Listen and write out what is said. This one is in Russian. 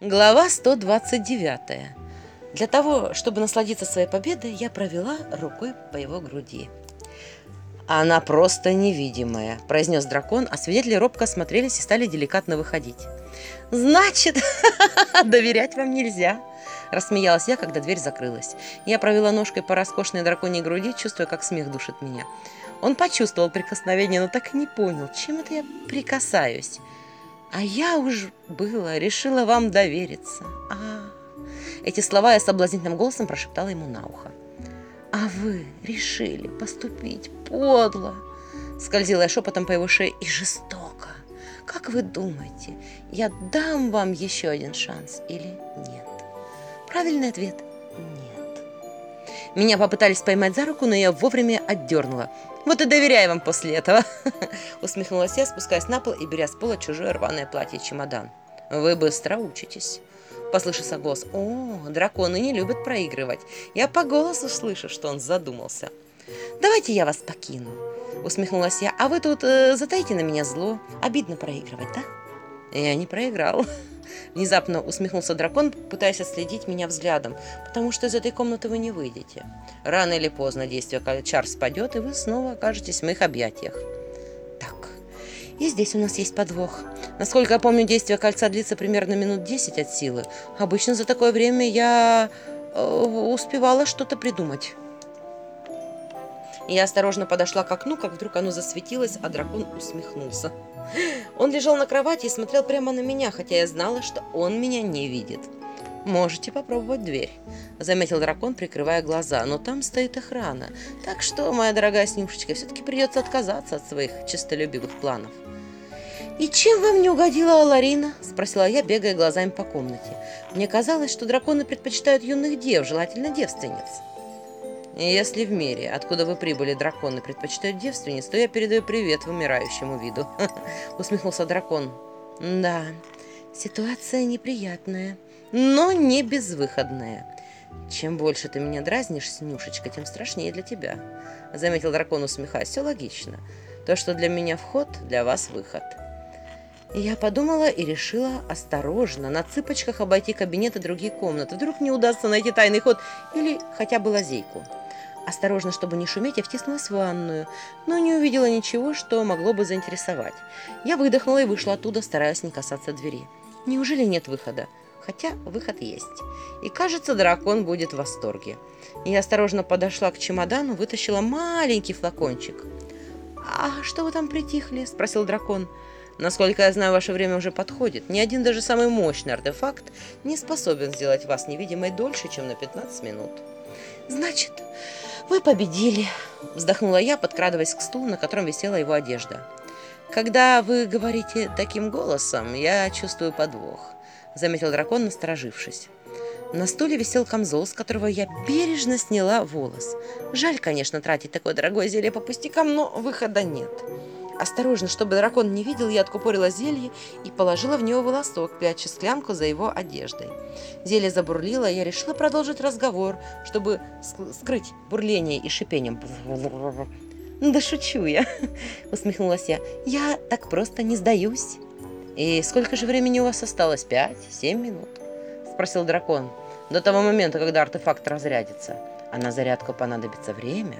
Глава 129. Для того, чтобы насладиться своей победой, я провела рукой по его груди. «Она просто невидимая», – произнес дракон, а свидетели робко осмотрелись и стали деликатно выходить. «Значит, доверять вам нельзя», – рассмеялась я, когда дверь закрылась. Я провела ножкой по роскошной драконьей груди, чувствуя, как смех душит меня. Он почувствовал прикосновение, но так и не понял, чем это я прикасаюсь. А я уж было решила вам довериться. А, эти слова я соблазнительным голосом прошептала ему на ухо. А вы решили поступить подло, скользила я шепотом по его шее и жестоко. Как вы думаете, я дам вам еще один шанс или нет? Правильный ответ – нет. Меня попытались поймать за руку, но я вовремя отдернула. Вот и доверяю вам после этого. Усмехнулась я, спускаясь на пол и беря с пола чужое рваное платье-чемодан. Вы быстро учитесь. Послышался голос. О, драконы не любят проигрывать. Я по голосу слышу, что он задумался. Давайте я вас покину. Усмехнулась я. А вы тут э, затаите на меня зло. Обидно проигрывать, да? Я не проиграл. Внезапно усмехнулся дракон, пытаясь отследить меня взглядом, потому что из этой комнаты вы не выйдете. Рано или поздно действие чар спадет, и вы снова окажетесь в моих объятиях. Так, и здесь у нас есть подвох. Насколько я помню, действие кольца длится примерно минут 10 от силы. Обычно за такое время я э, успевала что-то придумать. Я осторожно подошла к окну, как вдруг оно засветилось, а дракон усмехнулся. Он лежал на кровати и смотрел прямо на меня, хотя я знала, что он меня не видит. «Можете попробовать дверь», — заметил дракон, прикрывая глаза, «но там стоит охрана, так что, моя дорогая Снюшечка, все-таки придется отказаться от своих честолюбивых планов». «И чем вам не угодила Аларина?» – спросила я, бегая глазами по комнате. Мне казалось, что драконы предпочитают юных дев, желательно девственниц. Если в мире, откуда вы прибыли, драконы предпочитают девственниц, то я передаю привет вымирающему виду. Усмехнулся дракон. Да, ситуация неприятная, но не безвыходная. Чем больше ты меня дразнишь, Снюшечка, тем страшнее для тебя. Заметил дракон, усмехаясь. Все логично. То, что для меня вход, для вас выход. Я подумала и решила осторожно, на цыпочках обойти кабинет и другие комнаты. Вдруг не удастся найти тайный ход или хотя бы лазейку. Осторожно, чтобы не шуметь, я втиснулась в ванную, но не увидела ничего, что могло бы заинтересовать. Я выдохнула и вышла оттуда, стараясь не касаться двери. Неужели нет выхода? Хотя выход есть. И кажется, дракон будет в восторге. Я осторожно подошла к чемодану, вытащила маленький флакончик. «А что вы там притихли?» – спросил дракон. Насколько я знаю, ваше время уже подходит. Ни один даже самый мощный артефакт не способен сделать вас невидимой дольше, чем на 15 минут. Значит, вы победили, вздохнула я, подкрадываясь к стулу, на котором висела его одежда. Когда вы говорите таким голосом, я чувствую подвох, заметил дракон, насторожившись. На стуле висел камзол, с которого я бережно сняла волос. Жаль, конечно, тратить такое дорогое зелье по пустякам, но выхода нет. Осторожно, чтобы дракон не видел, я откупорила зелье и положила в него волосок, пряча склянку за его одеждой. Зелье забурлило, и я решила продолжить разговор, чтобы скрыть бурление и шипением. «Да шучу я», — усмехнулась я. «Я так просто не сдаюсь». «И сколько же времени у вас осталось? Пять? Семь минут?» — спросил дракон. «До того момента, когда артефакт разрядится. А на зарядку понадобится время».